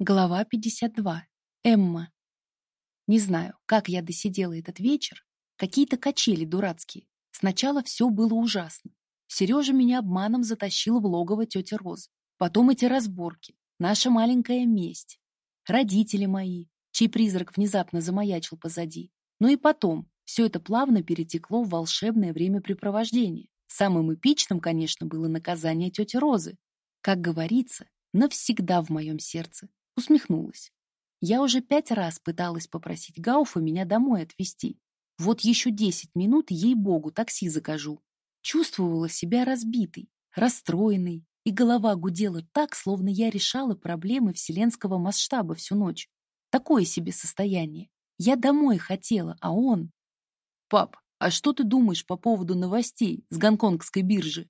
Глава 52. Эмма. Не знаю, как я досидела этот вечер. Какие-то качели дурацкие. Сначала все было ужасно. Сережа меня обманом затащил в логово тети Розы. Потом эти разборки. Наша маленькая месть. Родители мои, чей призрак внезапно замаячил позади. Ну и потом, все это плавно перетекло в волшебное времяпрепровождение. Самым эпичным, конечно, было наказание тети Розы. Как говорится, навсегда в моем сердце усмехнулась. Я уже пять раз пыталась попросить гауфа меня домой отвезти. Вот еще десять минут ей богу такси закажу. Чувствовала себя разбитой расстроенной и голова гудела так словно я решала проблемы вселенского масштаба всю ночь. Такое себе состояние. Я домой хотела а он пап а что ты думаешь по поводу новостей с гонконгской биржи?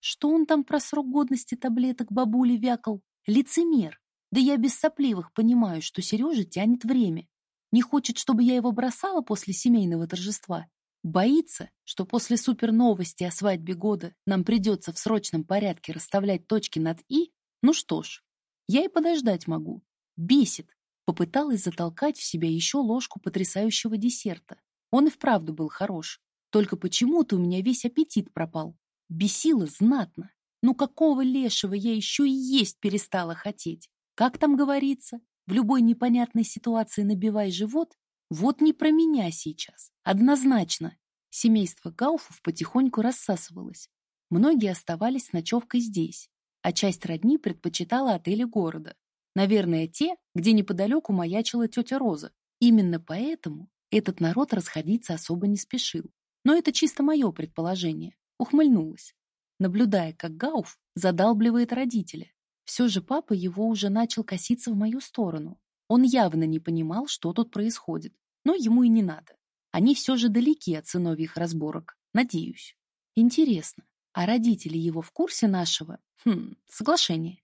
Что он там про срок годности таблеток бабули вякал? Лицемер да я без сопливых понимаю, что Сережа тянет время. Не хочет, чтобы я его бросала после семейного торжества. Боится, что после супер новости о свадьбе года нам придется в срочном порядке расставлять точки над «и». Ну что ж, я и подождать могу. Бесит. Попыталась затолкать в себя еще ложку потрясающего десерта. Он и вправду был хорош. Только почему-то у меня весь аппетит пропал. Бесило знатно. Ну какого лешего я еще и есть перестала хотеть? Как там говорится в любой непонятной ситуации набивай живот вот не про меня сейчас однозначно. Семейство гауфов потихоньку рассасывалось. Многие оставались с ночевкой здесь а часть родни предпочитала отели города. Наверное те где неподалеку маячила тетя роза. Именно поэтому этот народ расходиться особо не спешил. Но это чисто мое предположение ухмыльнулась наблюдая как гауф задалбливает родителя все же папа его уже начал коситься в мою сторону. Он явно не понимал, что тут происходит, но ему и не надо. Они все же далеки от сыновьих разборок, надеюсь. Интересно, а родители его в курсе нашего, хм, соглашения?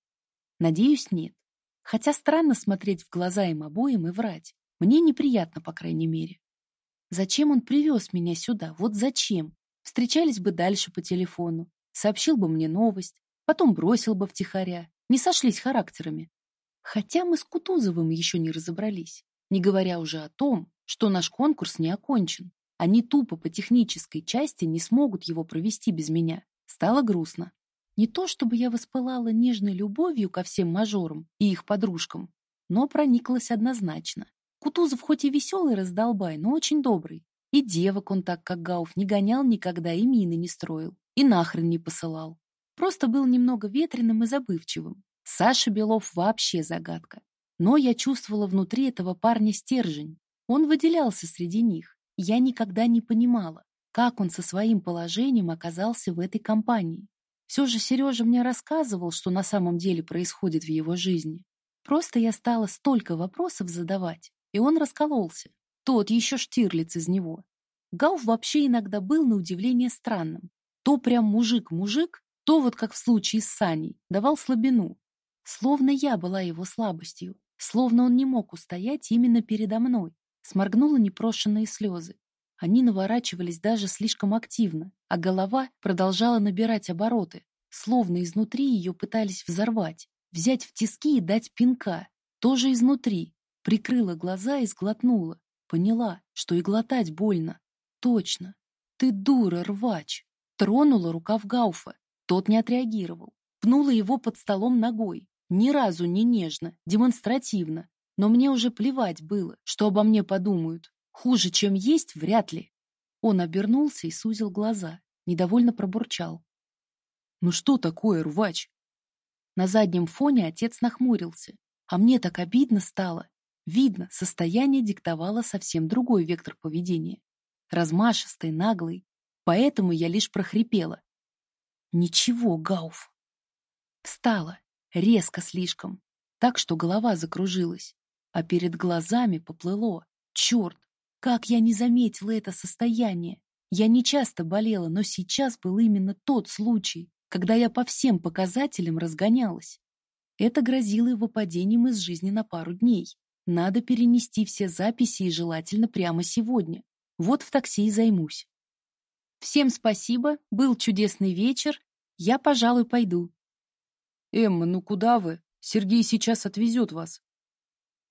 Надеюсь, нет. Хотя странно смотреть в глаза им обоим и врать. Мне неприятно, по крайней мере. Зачем он привез меня сюда? Вот зачем? Встречались бы дальше по телефону, сообщил бы мне новость, потом бросил бы втихаря не сошлись характерами. Хотя мы с Кутузовым еще не разобрались, не говоря уже о том, что наш конкурс не окончен. Они тупо по технической части не смогут его провести без меня. Стало грустно. Не то чтобы я воспылала нежной любовью ко всем мажорам и их подружкам, но прониклась однозначно. Кутузов хоть и веселый раздолбай, но очень добрый. И девок он так, как Гауф, не гонял никогда и мины не строил. И нахрен не посылал просто был немного ветреным и забывчивым. Саша белов вообще загадка. Но я чувствовала внутри этого парня стержень. Он выделялся среди них. Я никогда не понимала как он со своим положением оказался в этой компании. Все же сережа мне рассказывал что на самом деле происходит в его жизни. Просто я стала столько вопросов задавать и он раскололся. Тот еще штирлиц из него. Гауф вообще иногда был на удивление странным. То прям мужик мужик то вот как в случае с саней давал слабину словно я была его слабостью словно он не мог устоять именно передо мной сморгнула непрошенные слезы. Они наворачивались даже слишком активно а голова продолжала набирать обороты словно изнутри ее пытались взорвать взять в тиски и дать пинка. Тоже изнутри прикрыла глаза и сглотнула. Поняла что и глотать больно. Точно. Ты дура рвач. Тронула рукав гауфа тот не отреагировал. Пнула его под столом ногой. Ни разу не нежно, демонстративно. Но мне уже плевать было, что обо мне подумают. Хуже, чем есть, вряд ли. Он обернулся и сузил глаза. Недовольно пробурчал. «Ну что такое, рвач?» На заднем фоне отец нахмурился. А мне так обидно стало. Видно, состояние диктовало совсем другой вектор поведения. Размашистый, наглый. Поэтому я лишь прохрипела. Ничего, Гауф. Встала, резко слишком, так что голова закружилась, а перед глазами поплыло. Черт, как я не заметила это состояние. Я не часто болела, но сейчас был именно тот случай, когда я по всем показателям разгонялась. Это грозило его падением из жизни на пару дней. Надо перенести все записи и желательно прямо сегодня. Вот в такси и займусь. Всем спасибо, был чудесный вечер, я, пожалуй, пойду. Эмма, ну куда вы? Сергей сейчас отвезет вас.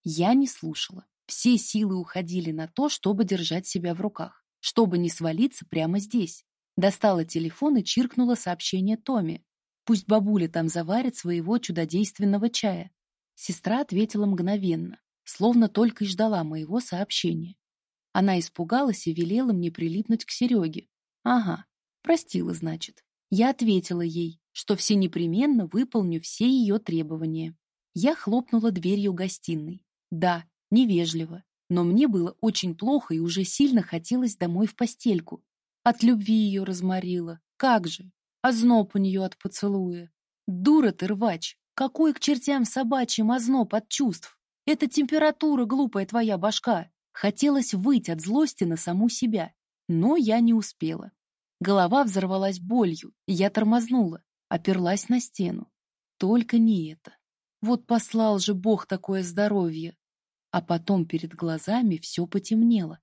Я не слушала. Все силы уходили на то, чтобы держать себя в руках, чтобы не свалиться прямо здесь. Достала телефон и чиркнула сообщение Томе. Пусть бабуля там заварит своего чудодейственного чая. Сестра ответила мгновенно, словно только и ждала моего сообщения. Она испугалась и велела мне прилипнуть к Сереге. Ага, простила, значит. Я ответила ей, что все непременно выполню все ее требования. Я хлопнула дверью гостиной. Да, невежливо, но мне было очень плохо и уже сильно хотелось домой в постельку. От любви ее разморила. Как же? Озноб у нее от поцелуя. Дура ты, рвач! Какой к чертям собачьим озноб от чувств? Это температура, глупая твоя башка. Хотелось выйти от злости на саму себя, но я не успела. Голова взорвалась болью, и я тормознула, оперлась на стену. Только не это. Вот послал же Бог такое здоровье. А потом перед глазами все потемнело.